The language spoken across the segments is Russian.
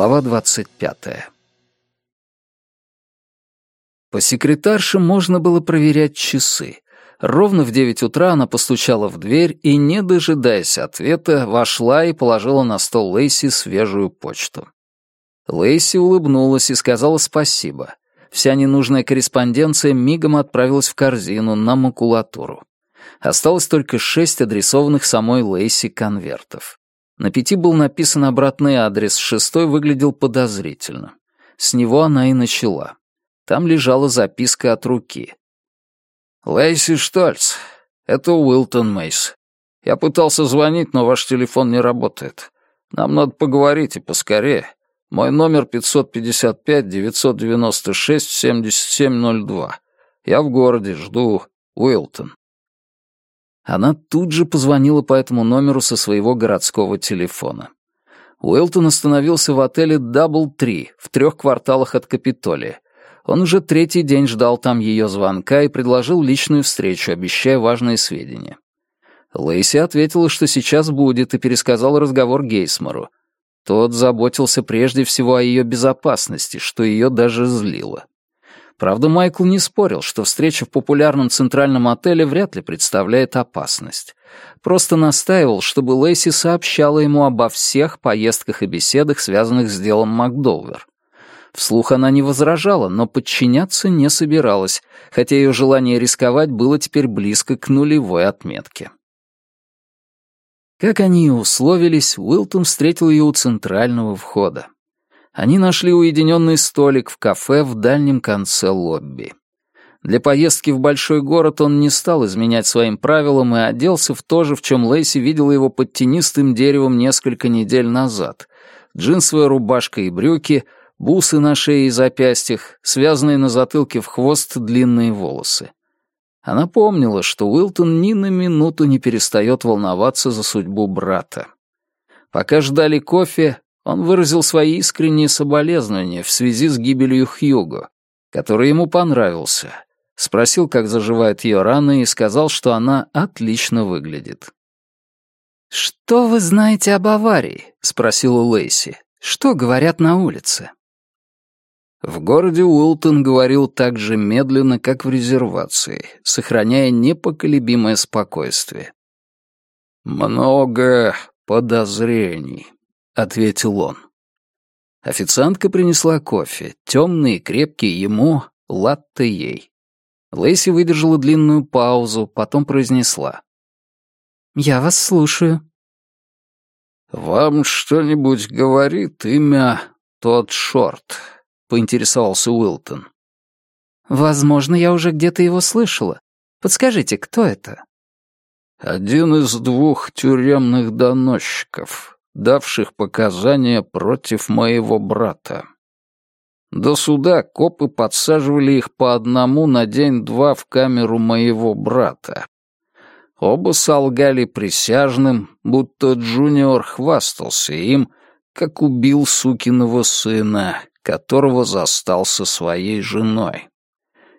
Глава двадцать пятая. По секретарше можно было проверять часы. Ровно в девять утра она постучала в дверь и, не дожидаясь ответа, вошла и положила на стол Лейси свежую почту. Лейси улыбнулась и сказала спасибо. Вся ненужная корреспонденция мигом отправилась в корзину на макулатуру. Осталось только шесть адресованных самой Лейси конвертов. На пяти был написан обратный адрес, шестой выглядел подозрительно. С него она и начала. Там лежала записка от руки. «Лейси Штольц, это Уилтон Мейс. Я пытался звонить, но ваш телефон не работает. Нам надо поговорить и поскорее. Мой номер 555-996-7702. Я в городе, жду. Уилтон». Она тут же позвонила по этому номеру со своего городского телефона. Уилтон остановился в отеле «DoubleTree» в трех кварталах от Капитолия. Он уже третий день ждал там ее звонка и предложил личную встречу, обещая важные сведения. Лейси ответила, что сейчас будет, и пересказал разговор Гейсмору. Тот заботился прежде всего о ее безопасности, что ее даже злило. Правда, Майкл не спорил, что встреча в популярном центральном отеле вряд ли представляет опасность. Просто настаивал, чтобы Лэйси сообщала ему обо всех поездках и беседах, связанных с делом Макдолвер. Вслух она не возражала, но подчиняться не собиралась, хотя ее желание рисковать было теперь близко к нулевой отметке. Как они и условились, Уилтон встретил ее у центрального входа. Они нашли уединенный столик в кафе в дальнем конце лобби. Для поездки в большой город он не стал изменять своим правилам и оделся в то же, в чем Лейси видела его под тенистым деревом несколько недель назад. Джинсовая рубашка и брюки, бусы на шее и запястьях, связанные на затылке в хвост длинные волосы. Она помнила, что Уилтон ни на минуту не перестает волноваться за судьбу брата. Пока ждали кофе, он выразил свои искренние соболезнования в связи с гибелью Хьюго, который ему понравился, спросил, как заживает ее раны, и сказал, что она отлично выглядит. «Что вы знаете об аварии?» — спросила Лейси. «Что говорят на улице?» В городе Уилтон говорил так же медленно, как в резервации, сохраняя непоколебимое спокойствие. «Много подозрений», — ответил он. Официантка принесла кофе, темный и крепкий ему, латте ей. Лэйси выдержала длинную паузу, потом произнесла. «Я вас слушаю». «Вам что-нибудь говорит имя тот Шорт?» — поинтересовался Уилтон. «Возможно, я уже где-то его слышала. Подскажите, кто это?» «Один из двух тюремных доносчиков», давших показания против моего брата. До суда копы подсаживали их по одному на день-два в камеру моего брата. Оба солгали присяжным, будто Джуниор хвастался им, как убил сукиного сына, которого застал со своей женой.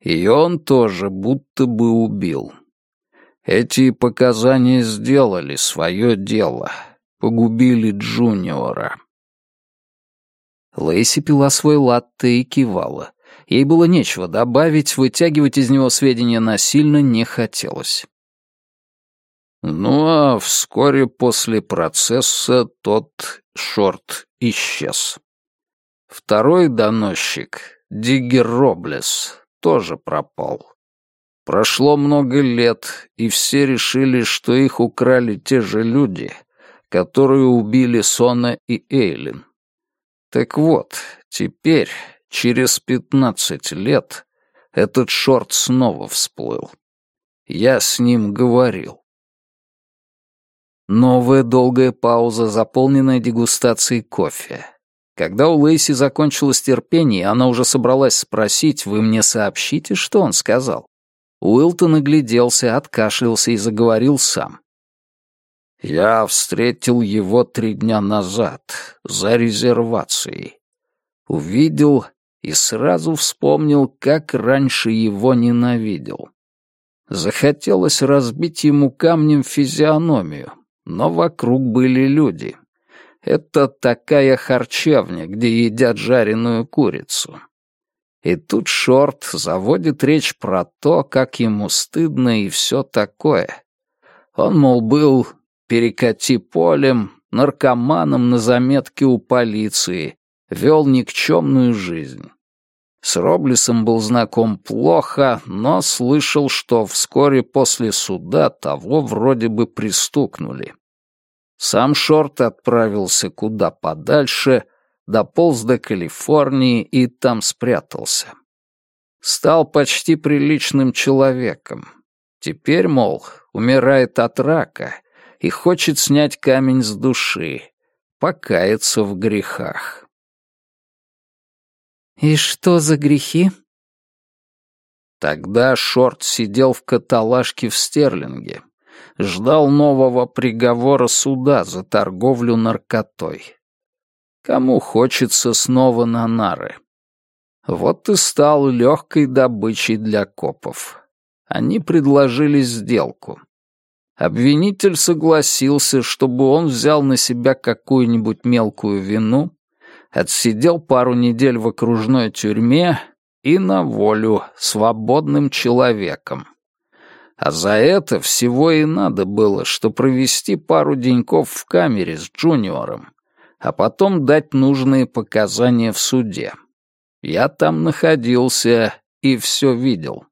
И он тоже будто бы убил. Эти показания сделали свое дело — погубили Джуниора. Лейси пила свой латте и кивала. Ей было нечего добавить, вытягивать из него сведения насильно не хотелось. Ну а вскоре после процесса тот шорт исчез. Второй доносчик, Диггер Роблес, тоже пропал. Прошло много лет, и все решили, что их украли те же люди, которые убили Сона и Эйлин. Так вот, теперь, через пятнадцать лет, этот шорт снова всплыл. Я с ним говорил. Новая долгая пауза, заполненная дегустацией кофе. Когда у Лейси закончилось терпение, она уже собралась спросить, «Вы мне сообщите, что он сказал?» Уилтон огляделся, откашлялся и заговорил сам. Я встретил его три дня назад, за резервацией. Увидел и сразу вспомнил, как раньше его ненавидел. Захотелось разбить ему камнем физиономию, но вокруг были люди. Это такая харчевня, где едят жареную курицу. И тут Шорт заводит речь про то, как ему стыдно и все такое. Он, мол, был перекати полем, наркоманом на заметке у полиции, вел никчемную жизнь. С Роблесом был знаком плохо, но слышал, что вскоре после суда того вроде бы пристукнули. Сам Шорт отправился куда подальше, дополз до Калифорнии и там спрятался. Стал почти приличным человеком. Теперь, мол, умирает от рака и хочет снять камень с души, покаяться в грехах. «И что за грехи?» Тогда Шорт сидел в каталажке в Стерлинге, ждал нового приговора суда за торговлю наркотой. Кому хочется снова на нары? Вот и стал легкой добычей для копов. Они предложили сделку. Обвинитель согласился, чтобы он взял на себя какую-нибудь мелкую вину, отсидел пару недель в окружной тюрьме и на волю свободным человеком. А за это всего и надо было, что провести пару деньков в камере с Джуниором, а потом дать нужные показания в суде. Я там находился и все видел.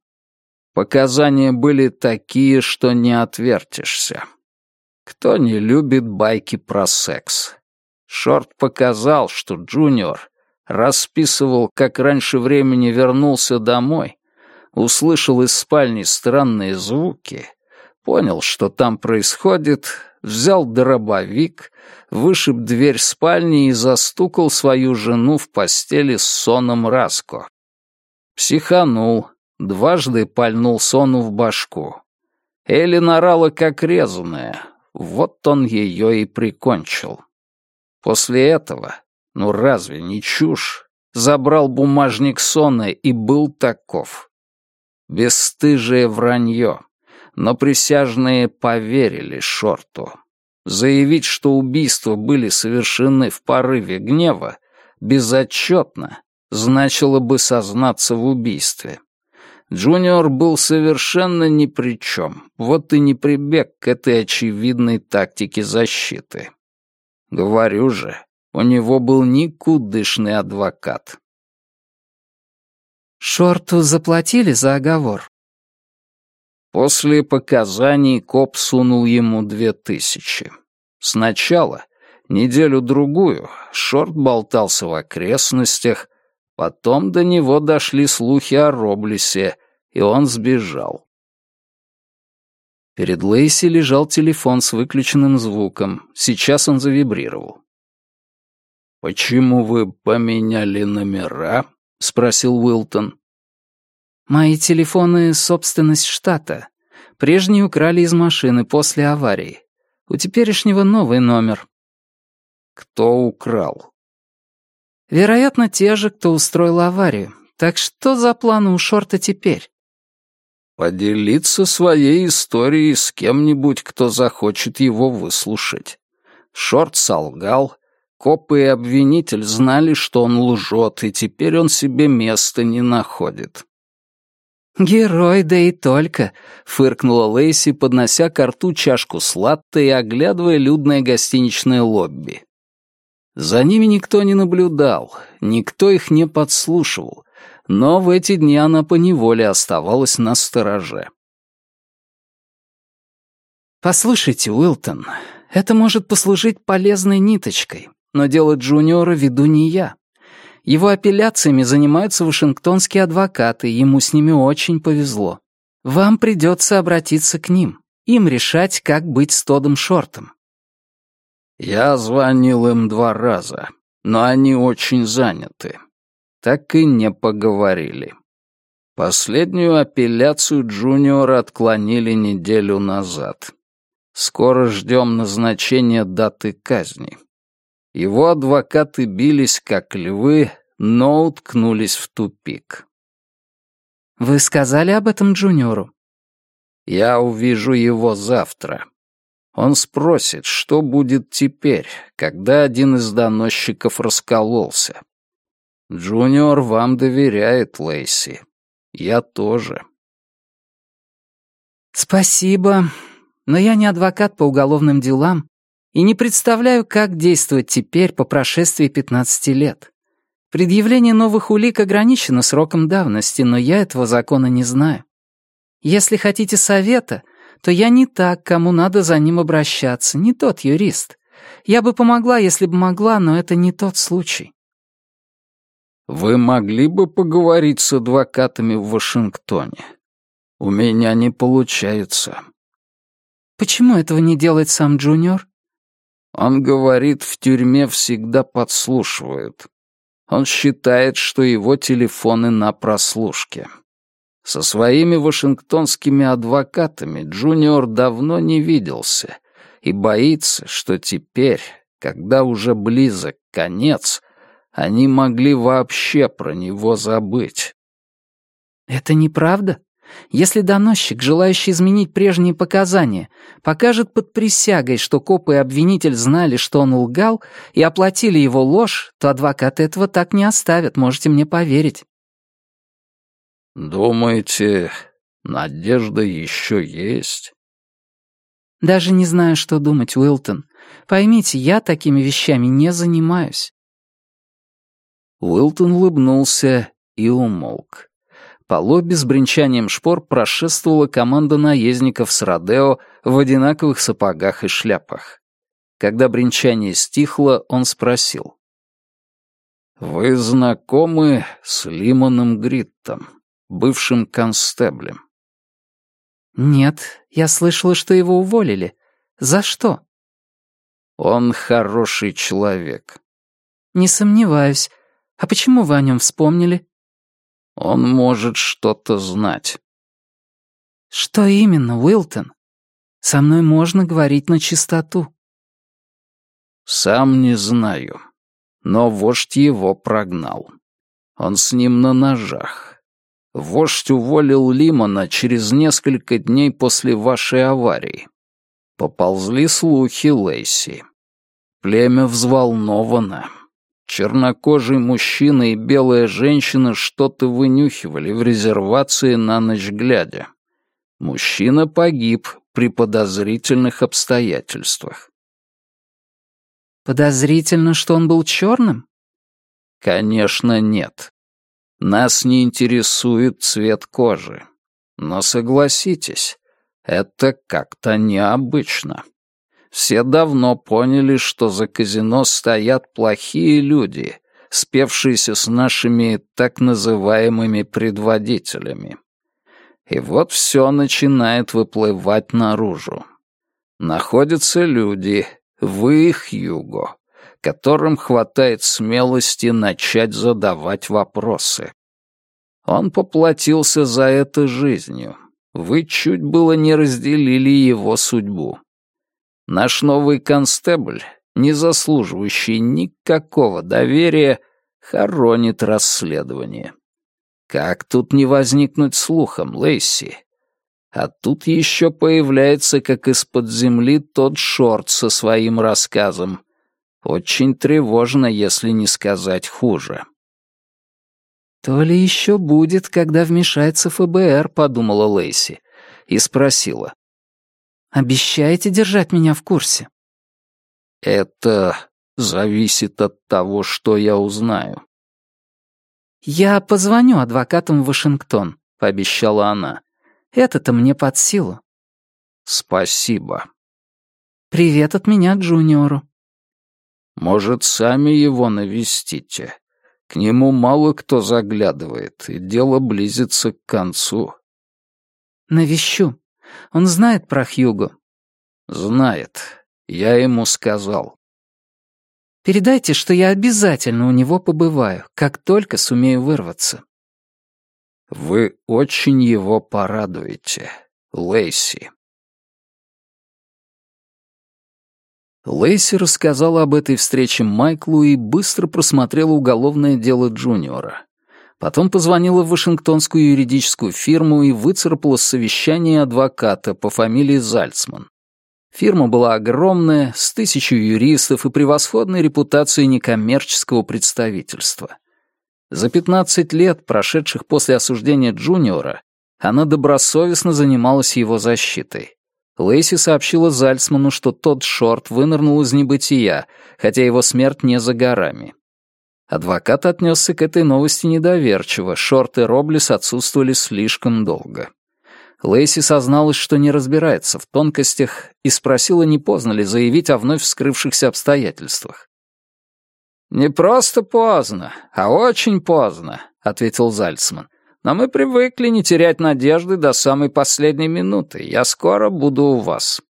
Показания были такие, что не отвертишься. Кто не любит байки про секс? Шорт показал, что Джуниор расписывал, как раньше времени вернулся домой, услышал из спальни странные звуки, понял, что там происходит, взял дробовик, вышиб дверь спальни и застукал свою жену в постели с соном Раско. Психанул, дважды пальнул сону в башку. Элли нарала как резаная, вот он ее и прикончил. После этого, ну разве не чушь, забрал бумажник сона и был таков. Бесстыжее вранье. Но присяжные поверили Шорту. Заявить, что убийства были совершены в порыве гнева, безотчетно, значило бы сознаться в убийстве. Джуниор был совершенно ни при чем, вот и не прибег к этой очевидной тактике защиты. Говорю же, у него был никудышный адвокат. Шорту заплатили за оговор? После показаний коп сунул ему две тысячи. Сначала, неделю-другую, Шорт болтался в окрестностях, потом до него дошли слухи о Роблесе, и он сбежал. Перед Лейси лежал телефон с выключенным звуком. Сейчас он завибрировал. «Почему вы поменяли номера?» — спросил Уилтон. «Мои телефоны — собственность штата. Прежние украли из машины после аварии. У теперешнего новый номер». «Кто украл?» «Вероятно, те же, кто устроил аварию. Так что за планы у Шорта теперь?» «Поделиться своей историей с кем-нибудь, кто захочет его выслушать. Шорт солгал, Копы и обвинитель знали, что он лжет, и теперь он себе места не находит. «Герой, да и только», — фыркнула Лейси, поднося к рту чашку с и оглядывая людное гостиничное лобби. За ними никто не наблюдал, никто их не подслушивал, но в эти дни она поневоле оставалась на стороже. «Послушайте, Уилтон, это может послужить полезной ниточкой. Но дело Джуниора веду не я. Его апелляциями занимаются вашингтонские адвокаты, ему с ними очень повезло. Вам придется обратиться к ним, им решать, как быть с Тодом Шортом. Я звонил им два раза, но они очень заняты. Так и не поговорили. Последнюю апелляцию Джуниора отклонили неделю назад. Скоро ждем назначения даты казни. Его адвокаты бились, как львы, но уткнулись в тупик. «Вы сказали об этом Джуниору?» «Я увижу его завтра. Он спросит, что будет теперь, когда один из доносчиков раскололся. Джуниор вам доверяет, Лейси. Я тоже. Спасибо, но я не адвокат по уголовным делам и не представляю, как действовать теперь по прошествии 15 лет. Предъявление новых улик ограничено сроком давности, но я этого закона не знаю. Если хотите совета, то я не так, кому надо за ним обращаться, не тот юрист. Я бы помогла, если бы могла, но это не тот случай. Вы могли бы поговорить с адвокатами в Вашингтоне? У меня не получается. Почему этого не делает сам Джуниор? Он говорит, в тюрьме всегда подслушивают. Он считает, что его телефоны на прослушке. Со своими вашингтонскими адвокатами Джуниор давно не виделся и боится, что теперь, когда уже близок конец, они могли вообще про него забыть. «Это неправда?» Если доносчик, желающий изменить прежние показания, покажет под присягой, что копы и обвинитель знали, что он лгал, и оплатили его ложь, то адвокаты этого так не оставят, можете мне поверить. «Думаете, надежда еще есть?» «Даже не знаю, что думать, Уилтон. Поймите, я такими вещами не занимаюсь». Уилтон улыбнулся и умолк. По лобби с бренчанием шпор прошествовала команда наездников с Родео в одинаковых сапогах и шляпах. Когда бренчание стихло, он спросил. «Вы знакомы с Лимоном Гриттом, бывшим констеблем?» «Нет, я слышала, что его уволили. За что?» «Он хороший человек». «Не сомневаюсь. А почему вы о нем вспомнили?» Он может что-то знать. Что именно, Уилтон? Со мной можно говорить на чистоту. Сам не знаю. Но вождь его прогнал. Он с ним на ножах. Вождь уволил Лимона через несколько дней после вашей аварии. Поползли слухи Лейси. Племя взволновано. Чернокожий мужчина и белая женщина что-то вынюхивали в резервации на ночь глядя. Мужчина погиб при подозрительных обстоятельствах. Подозрительно, что он был черным? Конечно, нет. Нас не интересует цвет кожи. Но согласитесь, это как-то необычно. Все давно поняли, что за казино стоят плохие люди, спевшиеся с нашими так называемыми предводителями. И вот все начинает выплывать наружу. Находятся люди, вы их юго, которым хватает смелости начать задавать вопросы. Он поплатился за это жизнью. Вы чуть было не разделили его судьбу. Наш новый констебль, не заслуживающий никакого доверия, хоронит расследование. Как тут не возникнуть слухом, Лейси? А тут еще появляется, как из-под земли, тот шорт со своим рассказом. Очень тревожно, если не сказать хуже. «То ли еще будет, когда вмешается ФБР», — подумала Лейси, и спросила. Обещаете держать меня в курсе?» «Это зависит от того, что я узнаю». «Я позвоню адвокатам в Вашингтон», — пообещала она. «Это-то мне под силу». «Спасибо». «Привет от меня Джуниору». «Может, сами его навестите? К нему мало кто заглядывает, и дело близится к концу». «Навещу. Он знает про Хьюго?» «Знает. Я ему сказал». «Передайте, что я обязательно у него побываю, как только сумею вырваться». «Вы очень его порадуете, Лейси». Лейси рассказала об этой встрече Майклу и быстро просмотрела уголовное дело Джуниора. Потом позвонила в Вашингтонскую юридическую фирму и выцарапала совещание адвоката по фамилии Зальцман. Фирма была огромная, с тысячу юристов и превосходной репутацией некоммерческого представительства. За 15 лет, прошедших после осуждения Джуниора, она добросовестно занималась его защитой. Лейси сообщила Зальцману, что тот шорт вынырнул из небытия, хотя его смерть не за горами. Адвокат отнесся к этой новости недоверчиво, шорт и Роблес отсутствовали слишком долго. Лейси созналась, что не разбирается в тонкостях, и спросила, не поздно ли заявить о вновь вскрывшихся обстоятельствах. «Не просто поздно, а очень поздно», — ответил Зальцман. «Но мы привыкли не терять надежды до самой последней минуты. Я скоро буду у вас».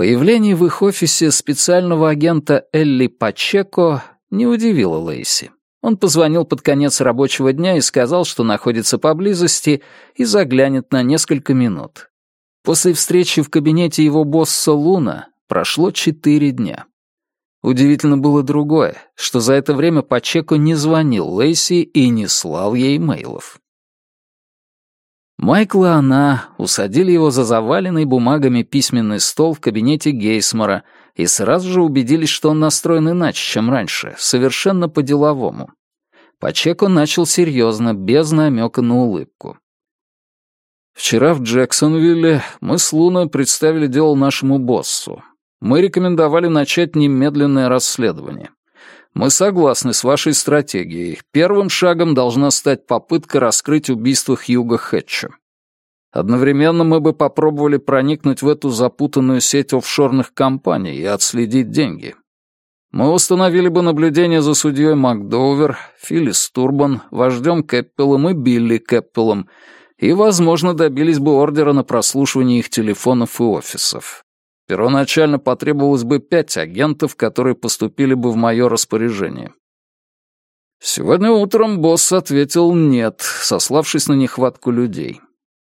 Появление в их офисе специального агента Элли Пачеко не удивило Лейси. Он позвонил под конец рабочего дня и сказал, что находится поблизости и заглянет на несколько минут. После встречи в кабинете его босса Луна прошло четыре дня. Удивительно было другое, что за это время Пачеко не звонил Лейси и не слал ей имейлов. Майкл и она усадили его за заваленный бумагами письменный стол в кабинете Гейсмора и сразу же убедились, что он настроен иначе, чем раньше, совершенно по-деловому. Пачеко начал серьезно, без намека на улыбку. «Вчера в Джексонвилле мы с Луной представили дело нашему боссу. Мы рекомендовали начать немедленное расследование. Мы согласны с вашей стратегией. Первым шагом должна стать попытка раскрыть убийство Хьюга Хэтча. Одновременно мы бы попробовали проникнуть в эту запутанную сеть офшорных компаний и отследить деньги. Мы установили бы наблюдение за судьей Макдовер, Филлис Турбан, вождем Кэппелом и Билли Кэппелом, и, возможно, добились бы ордера на прослушивание их телефонов и офисов. Первоначально потребовалось бы пять агентов, которые поступили бы в мое распоряжение. Сегодня утром босс ответил «нет», сославшись на нехватку людей.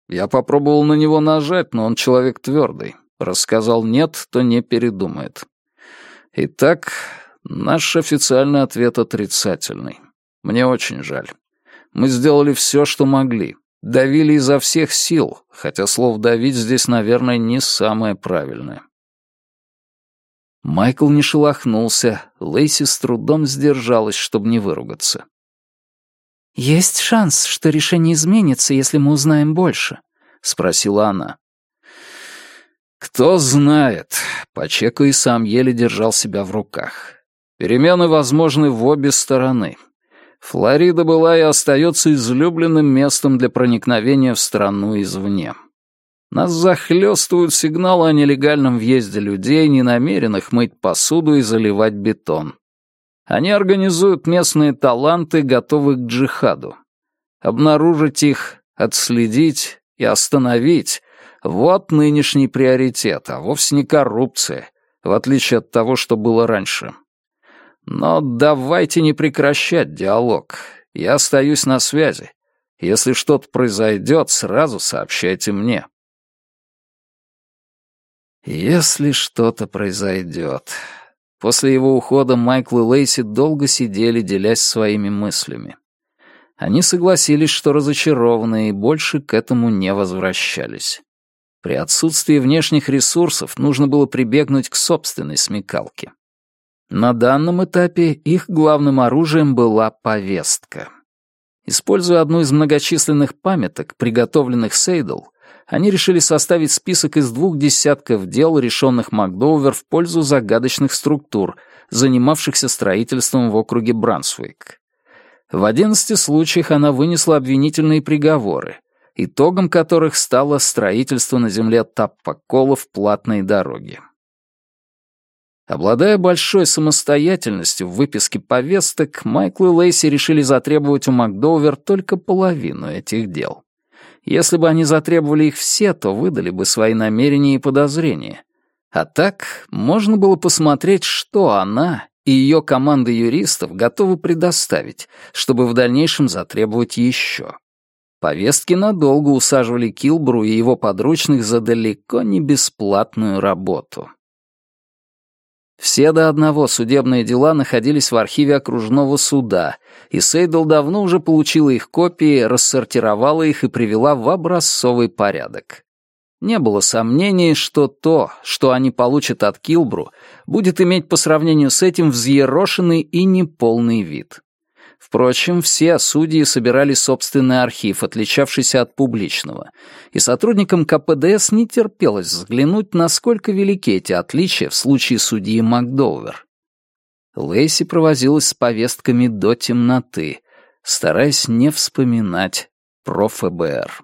Я попробовал на него нажать, но он человек твердый. Рассказал «нет», то не передумает. Итак, наш официальный ответ отрицательный. Мне очень жаль. Мы сделали все, что могли. Давили изо всех сил, хотя слово «давить» здесь, наверное, не самое правильное. Майкл не шелохнулся, Лейси с трудом сдержалась, чтобы не выругаться. «Есть шанс, что решение изменится, если мы узнаем больше?» — спросила она. «Кто знает». Пачеко и сам еле держал себя в руках. Перемены возможны в обе стороны. Флорида была и остается излюбленным местом для проникновения в страну извне. Нас захлестывают сигналы о нелегальном въезде людей, не намеренных мыть посуду и заливать бетон. Они организуют местные таланты, готовые к джихаду. Обнаружить их, отследить и остановить — вот нынешний приоритет, а вовсе не коррупция, в отличие от того, что было раньше. Но давайте не прекращать диалог. Я остаюсь на связи. Если что-то произойдет, сразу сообщайте мне. Если что-то произойдет. После его ухода Майкл и Лейси долго сидели, делясь своими мыслями. Они согласились, что разочарованы, и больше к этому не возвращались. При отсутствии внешних ресурсов нужно было прибегнуть к собственной смекалке. На данном этапе их главным оружием была повестка. Используя одну из многочисленных памяток, приготовленных Сейдл, они решили составить список из двух десятков дел, решенных Макдоувер в пользу загадочных структур, занимавшихся строительством в округе Брансуик. В одиннадцати случаях она вынесла обвинительные приговоры, итогом которых стало строительство на земле в платной дороге. Обладая большой самостоятельностью в выписке повесток, Майкл и Лейси решили затребовать у Макдоувер только половину этих дел. Если бы они затребовали их все, то выдали бы свои намерения и подозрения. А так можно было посмотреть, что она и ее команда юристов готовы предоставить, чтобы в дальнейшем затребовать еще. Повестки надолго усаживали Килбру и его подручных за далеко не бесплатную работу. Все до одного судебные дела находились в архиве окружного суда, и Сейдл давно уже получила их копии, рассортировала их и привела в образцовый порядок. Не было сомнений, что то, что они получат от Килбру, будет иметь по сравнению с этим взъерошенный и неполный вид. Впрочем, все судьи собирали собственный архив, отличавшийся от публичного, и сотрудникам КПДС не терпелось взглянуть, насколько велики эти отличия в случае судьи Макдоувер. Лейси провозилась с повестками до темноты, стараясь не вспоминать про ФБР.